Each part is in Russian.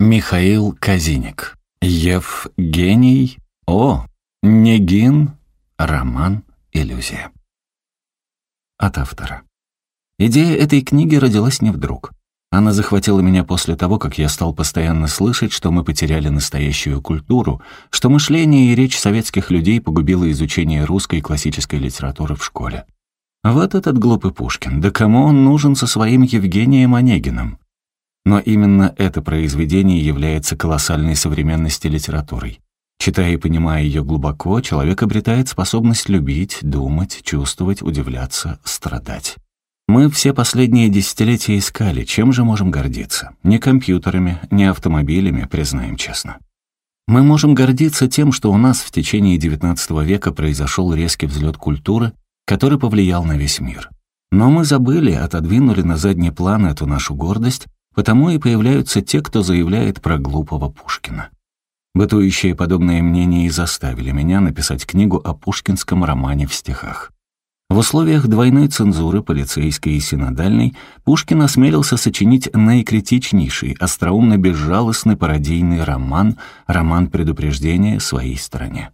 Михаил Казиник. Евгений. О, Негин. Роман «Иллюзия». От автора. Идея этой книги родилась не вдруг. Она захватила меня после того, как я стал постоянно слышать, что мы потеряли настоящую культуру, что мышление и речь советских людей погубило изучение русской классической литературы в школе. Вот этот глупый Пушкин, да кому он нужен со своим Евгением Онегиным? Но именно это произведение является колоссальной современности литературой. Читая и понимая ее глубоко, человек обретает способность любить, думать, чувствовать, удивляться, страдать. Мы все последние десятилетия искали, чем же можем гордиться. Не компьютерами, не автомобилями, признаем честно. Мы можем гордиться тем, что у нас в течение XIX века произошел резкий взлет культуры, который повлиял на весь мир. Но мы забыли, отодвинули на задний план эту нашу гордость Потому и появляются те, кто заявляет про глупого Пушкина. Бытующие подобные мнения и заставили меня написать книгу о пушкинском романе в стихах. В условиях двойной цензуры, полицейской и синодальной, Пушкин осмелился сочинить наикритичнейший, остроумно-безжалостный пародийный роман, роман предупреждения своей стране.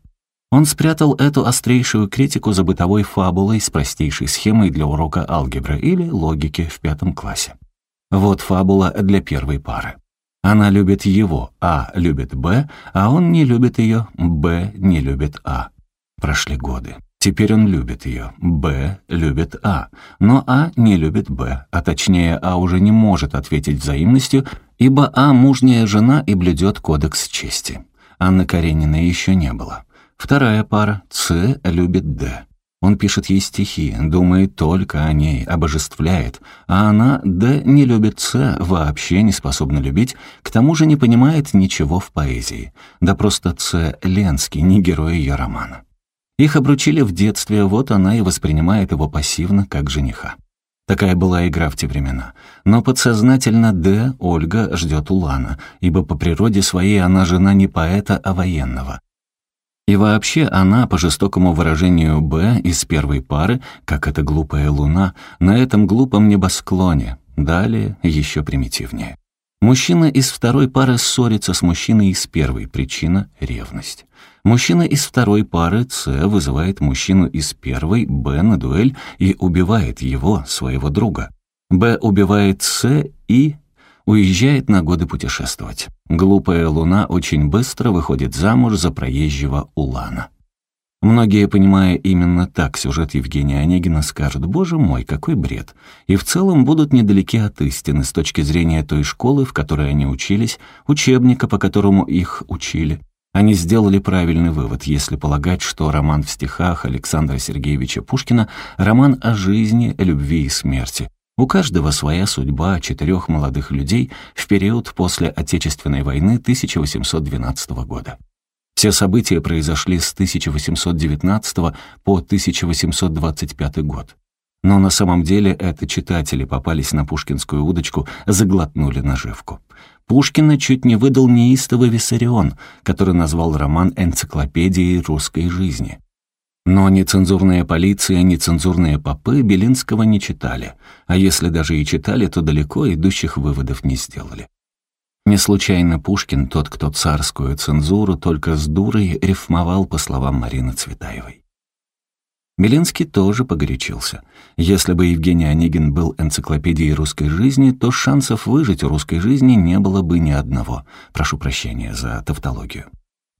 Он спрятал эту острейшую критику за бытовой фабулой с простейшей схемой для урока алгебры или логики в пятом классе. Вот фабула для первой пары. Она любит его, А любит Б, а он не любит ее, Б не любит А. Прошли годы. Теперь он любит ее, Б любит А, но А не любит Б, а точнее А уже не может ответить взаимностью, ибо А мужняя жена и блюдет кодекс чести. Анны Карениной еще не было. Вторая пара, С любит Д. Он пишет ей стихи, думает только о ней, обожествляет, а она, да не любит Ц, вообще не способна любить, к тому же не понимает ничего в поэзии. Да просто Ц Ленский, не герой ее романа. Их обручили в детстве, вот она и воспринимает его пассивно, как жениха. Такая была игра в те времена. Но подсознательно Д. Ольга ждет Улана, ибо по природе своей она жена не поэта, а военного. И вообще она, по жестокому выражению Б, из первой пары, как эта глупая луна, на этом глупом небосклоне. Далее еще примитивнее. Мужчина из второй пары ссорится с мужчиной из первой, причина — ревность. Мужчина из второй пары С вызывает мужчину из первой Б на дуэль и убивает его, своего друга. Б убивает С и уезжает на годы путешествовать. Глупая луна очень быстро выходит замуж за проезжего Улана. Многие, понимая именно так сюжет Евгения Онегина, скажут «Боже мой, какой бред!» и в целом будут недалеки от истины с точки зрения той школы, в которой они учились, учебника, по которому их учили. Они сделали правильный вывод, если полагать, что роман в стихах Александра Сергеевича Пушкина — роман о жизни, любви и смерти, у каждого своя судьба четырех молодых людей в период после Отечественной войны 1812 года. Все события произошли с 1819 по 1825 год. Но на самом деле это читатели попались на пушкинскую удочку, заглотнули наживку. Пушкина чуть не выдал неистовый Виссарион, который назвал роман энциклопедией русской жизни. Но нецензурная полиция, нецензурные попы Белинского не читали, а если даже и читали, то далеко идущих выводов не сделали. Не случайно Пушкин, тот, кто царскую цензуру только с дурой рифмовал по словам Марины Цветаевой. Белинский тоже погорячился. Если бы Евгений Онегин был энциклопедией русской жизни, то шансов выжить у русской жизни не было бы ни одного. Прошу прощения за тавтологию.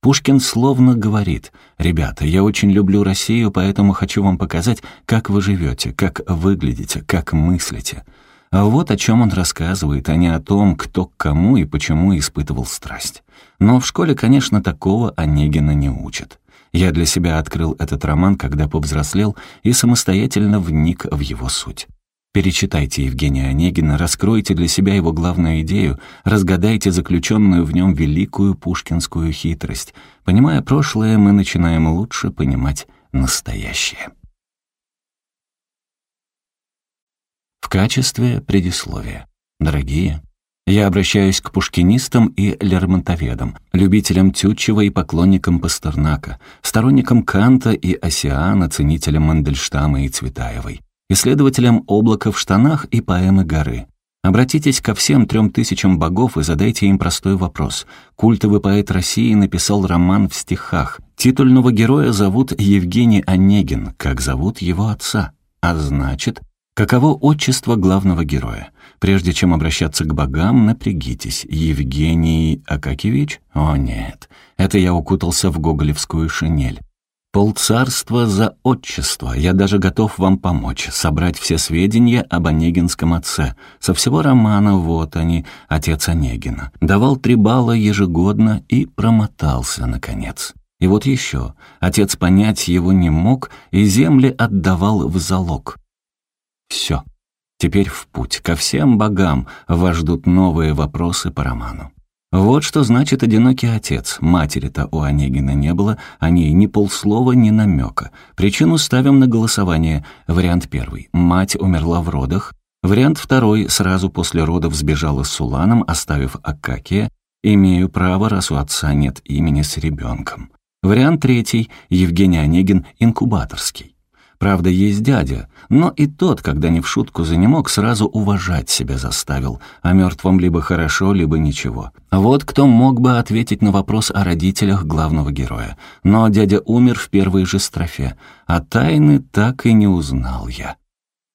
Пушкин словно говорит, «Ребята, я очень люблю Россию, поэтому хочу вам показать, как вы живете, как выглядите, как мыслите». А вот о чем он рассказывает, а не о том, кто к кому и почему испытывал страсть. Но в школе, конечно, такого Онегина не учат. Я для себя открыл этот роман, когда повзрослел и самостоятельно вник в его суть. Перечитайте Евгения Онегина, раскройте для себя его главную идею, разгадайте заключенную в нем великую пушкинскую хитрость. Понимая прошлое, мы начинаем лучше понимать настоящее. В качестве предисловия. Дорогие, я обращаюсь к пушкинистам и лермонтоведам, любителям Тютчева и поклонникам Пастернака, сторонникам Канта и Осиана, ценителям Мандельштама и Цветаевой исследователям облака в штанах и поэмы горы. Обратитесь ко всем трем тысячам богов и задайте им простой вопрос. Культовый поэт России написал роман в стихах. Титульного героя зовут Евгений Онегин, как зовут его отца. А значит, каково отчество главного героя? Прежде чем обращаться к богам, напрягитесь. Евгений Акакевич? О нет, это я укутался в гоголевскую шинель. Полцарства за отчество. Я даже готов вам помочь, собрать все сведения об Онегинском отце. Со всего романа вот они, отец Онегина. Давал три балла ежегодно и промотался, наконец. И вот еще. Отец понять его не мог и земли отдавал в залог. Все. Теперь в путь. Ко всем богам вас ждут новые вопросы по роману. Вот что значит одинокий отец. Матери-то у Онегина не было, о ней ни полслова, ни намека. Причину ставим на голосование. Вариант первый. Мать умерла в родах. Вариант второй. Сразу после родов сбежала с Суланом, оставив Акакия. Имею право, раз у отца нет имени с ребенком. Вариант третий. Евгений Онегин инкубаторский. Правда, есть дядя, но и тот, когда не в шутку занемог, сразу уважать себя заставил, а мертвым либо хорошо, либо ничего. Вот кто мог бы ответить на вопрос о родителях главного героя. Но дядя умер в первой же строфе, а тайны так и не узнал я.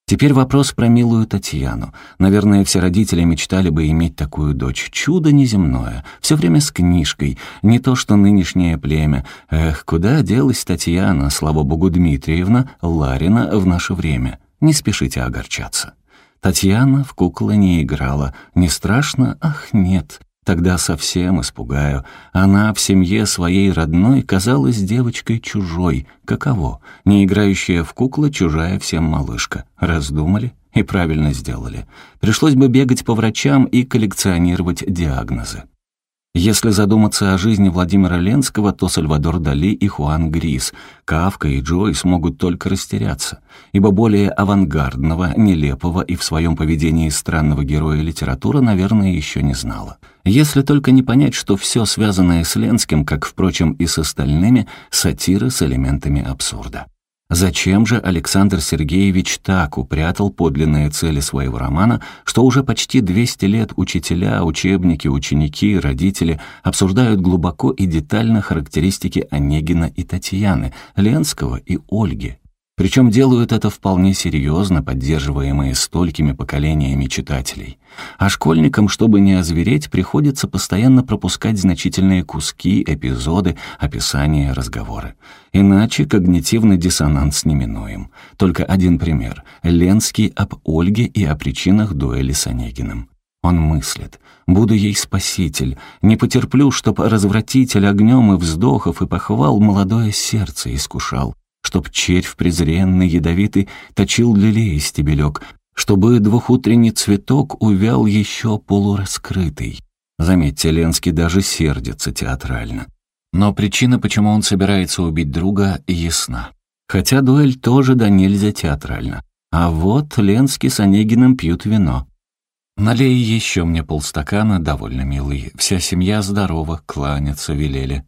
Теперь вопрос про милую Татьяну. Наверное, все родители мечтали бы иметь такую дочь. Чудо неземное. Все время с книжкой. Не то, что нынешнее племя. Эх, куда делась Татьяна, слава богу, Дмитриевна, Ларина в наше время? Не спешите огорчаться. Татьяна в куклы не играла. Не страшно? Ах, нет. Тогда совсем испугаю. Она в семье своей родной казалась девочкой чужой. Каково? Не играющая в куклы, чужая всем малышка. Раздумали? И правильно сделали. Пришлось бы бегать по врачам и коллекционировать диагнозы. Если задуматься о жизни Владимира Ленского, то Сальвадор Дали и Хуан Грис, Кавка и Джой смогут только растеряться, ибо более авангардного, нелепого и в своем поведении странного героя литература, наверное, еще не знала. Если только не понять, что все связанное с Ленским, как, впрочем, и с остальными, сатиры с элементами абсурда. Зачем же Александр Сергеевич так упрятал подлинные цели своего романа, что уже почти 200 лет учителя, учебники, ученики, родители обсуждают глубоко и детально характеристики Онегина и Татьяны, Ленского и Ольги, причем делают это вполне серьезно, поддерживаемые столькими поколениями читателей. А школьникам, чтобы не озвереть, приходится постоянно пропускать значительные куски, эпизоды, описания, разговоры. Иначе когнитивный диссонанс неминуем. Только один пример. Ленский об Ольге и о причинах дуэли с Онегиным. Он мыслит. «Буду ей спаситель. Не потерплю, чтоб развратитель огнем и вздохов и похвал молодое сердце искушал чтоб червь презренный, ядовитый, точил лилей стебелек, чтобы двухутренний цветок увял еще полураскрытый. Заметьте, Ленский даже сердится театрально. Но причина, почему он собирается убить друга, ясна. Хотя дуэль тоже да нельзя театрально. А вот Ленский с Онегиным пьют вино. Налей еще мне полстакана, довольно милый. Вся семья здорова, кланяться велели.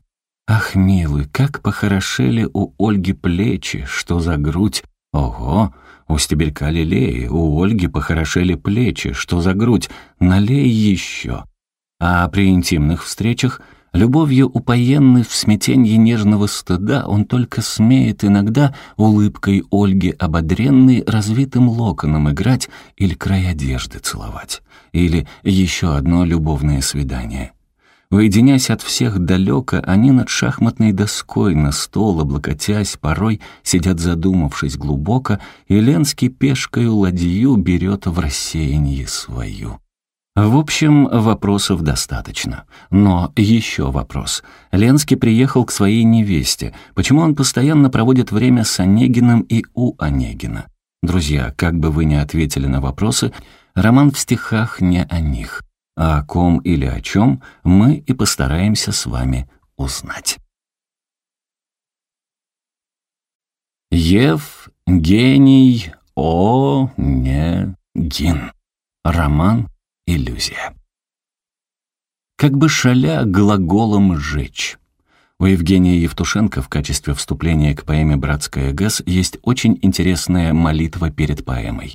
Ах, милый, как похорошели у Ольги плечи, что за грудь. Ого, у стебелька лилеи, у Ольги похорошели плечи, что за грудь. Налей еще. А при интимных встречах, любовью упоенный в смятенье нежного стыда, он только смеет иногда улыбкой Ольги ободренной развитым локоном играть или край одежды целовать. Или еще одно любовное свидание — Уединясь от всех далеко, они над шахматной доской на стол, облокотясь, порой сидят задумавшись глубоко, и Ленский пешкою ладью берет в рассеяние свою. В общем, вопросов достаточно. Но еще вопрос. Ленский приехал к своей невесте. Почему он постоянно проводит время с Онегиным и у Онегина? Друзья, как бы вы ни ответили на вопросы, роман в стихах не о них а о ком или о чем мы и постараемся с вами узнать. Ев, гений, о, не, гин. Роман «Иллюзия». Как бы шаля глаголом «жечь». У Евгения Евтушенко в качестве вступления к поэме «Братская ГЭС» есть очень интересная молитва перед поэмой.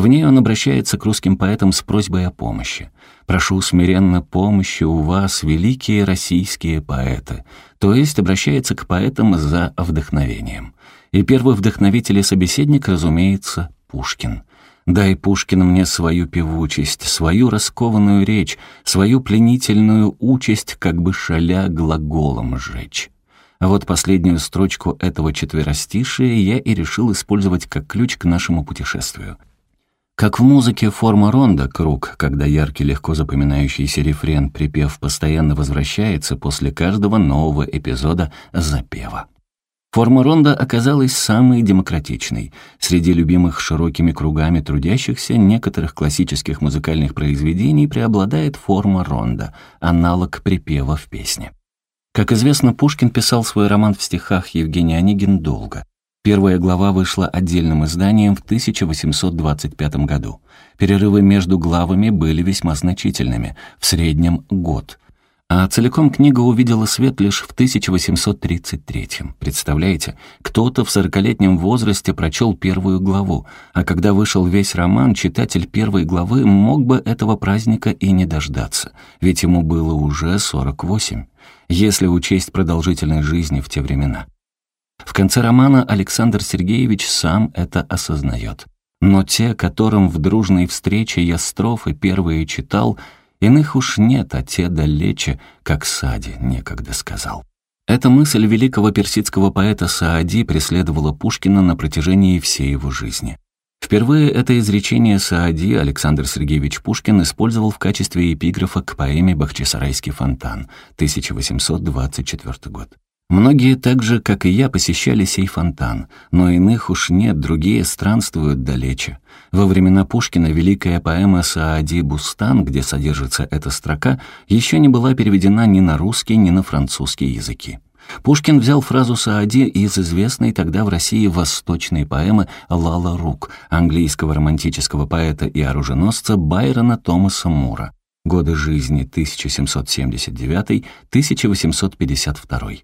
В ней он обращается к русским поэтам с просьбой о помощи. «Прошу смиренно помощи у вас, великие российские поэты», то есть обращается к поэтам за вдохновением. И первый вдохновитель и собеседник, разумеется, Пушкин. «Дай, Пушкин, мне свою певучесть, свою раскованную речь, свою пленительную участь, как бы шаля глаголом сжечь». А вот последнюю строчку этого четверостишия я и решил использовать как ключ к нашему путешествию. Как в музыке форма ронда, круг, когда яркий, легко запоминающийся рефрен, припев постоянно возвращается после каждого нового эпизода запева. Форма ронда оказалась самой демократичной. Среди любимых широкими кругами трудящихся некоторых классических музыкальных произведений преобладает форма ронда, аналог припева в песне. Как известно, Пушкин писал свой роман в стихах Евгений Онегин долго. Первая глава вышла отдельным изданием в 1825 году. Перерывы между главами были весьма значительными, в среднем год. А целиком книга увидела свет лишь в 1833. Представляете, кто-то в сорокалетнем возрасте прочел первую главу, а когда вышел весь роман, читатель первой главы мог бы этого праздника и не дождаться, ведь ему было уже 48, если учесть продолжительность жизни в те времена. В конце романа Александр Сергеевич сам это осознает. Но те, которым в дружной встрече я строфы первые читал, иных уж нет, а те далече, как Сади некогда сказал. Эта мысль великого персидского поэта Саади преследовала Пушкина на протяжении всей его жизни. Впервые это изречение Саади Александр Сергеевич Пушкин использовал в качестве эпиграфа к поэме «Бахчисарайский фонтан» 1824 год. Многие так же, как и я, посещали сей фонтан, но иных уж нет, другие странствуют далече. Во времена Пушкина великая поэма «Саади Бустан», где содержится эта строка, еще не была переведена ни на русский, ни на французский языки. Пушкин взял фразу Саади из известной тогда в России восточной поэмы «Лала Рук» английского романтического поэта и оруженосца Байрона Томаса Мура. Годы жизни 1779-1852.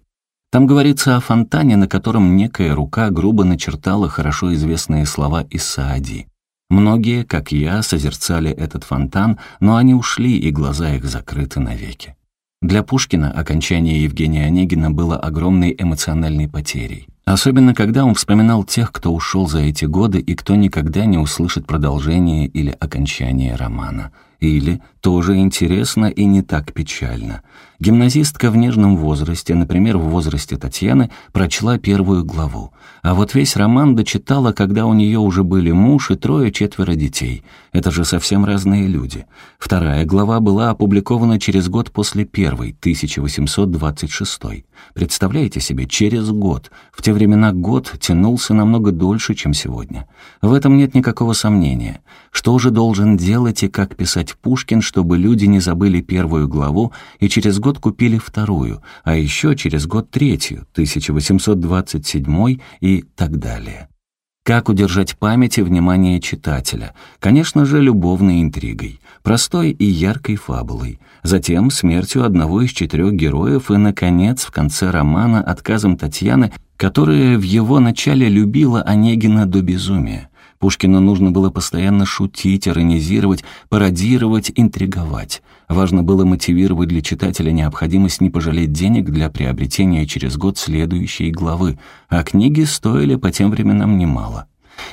Там говорится о фонтане, на котором некая рука грубо начертала хорошо известные слова из Саади. Многие, как я, созерцали этот фонтан, но они ушли, и глаза их закрыты навеки. Для Пушкина окончание Евгения Онегина было огромной эмоциональной потерей. Особенно, когда он вспоминал тех, кто ушел за эти годы и кто никогда не услышит продолжение или окончание романа. Или, тоже интересно и не так печально, гимназистка в нежном возрасте, например, в возрасте Татьяны, прочла первую главу. А вот весь роман дочитала, когда у нее уже были муж и трое-четверо детей. Это же совсем разные люди. Вторая глава была опубликована через год после первой, 1826. Представляете себе, через год. В те времена год тянулся намного дольше, чем сегодня. В этом нет никакого сомнения. Что же должен делать и как писать Пушкин, чтобы люди не забыли первую главу и через год купили вторую, а еще через год третью, 1827 и так далее? Как удержать память и внимание читателя? Конечно же, любовной интригой, простой и яркой фабулой, затем смертью одного из четырех героев и, наконец, в конце романа отказом Татьяны, которая в его начале любила Онегина до безумия. Пушкину нужно было постоянно шутить, иронизировать, пародировать, интриговать. Важно было мотивировать для читателя необходимость не пожалеть денег для приобретения через год следующей главы, а книги стоили по тем временам немало.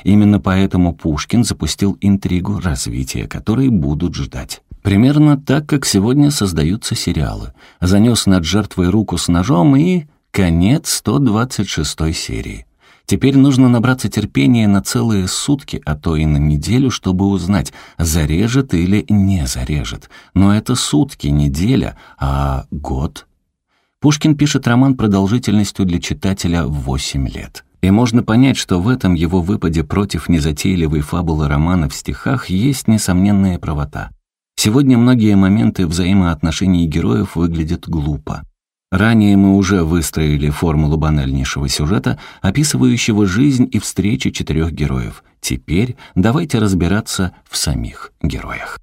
Именно поэтому Пушкин запустил интригу, развития которой будут ждать. Примерно так, как сегодня создаются сериалы. Занес над жертвой руку с ножом и... Конец 126 серии. Теперь нужно набраться терпения на целые сутки, а то и на неделю, чтобы узнать, зарежет или не зарежет. Но это сутки, неделя, а год. Пушкин пишет роман продолжительностью для читателя в 8 лет. И можно понять, что в этом его выпаде против незатейливой фабулы романа в стихах есть несомненная правота. Сегодня многие моменты взаимоотношений героев выглядят глупо. Ранее мы уже выстроили формулу банальнейшего сюжета, описывающего жизнь и встречи четырех героев. Теперь давайте разбираться в самих героях.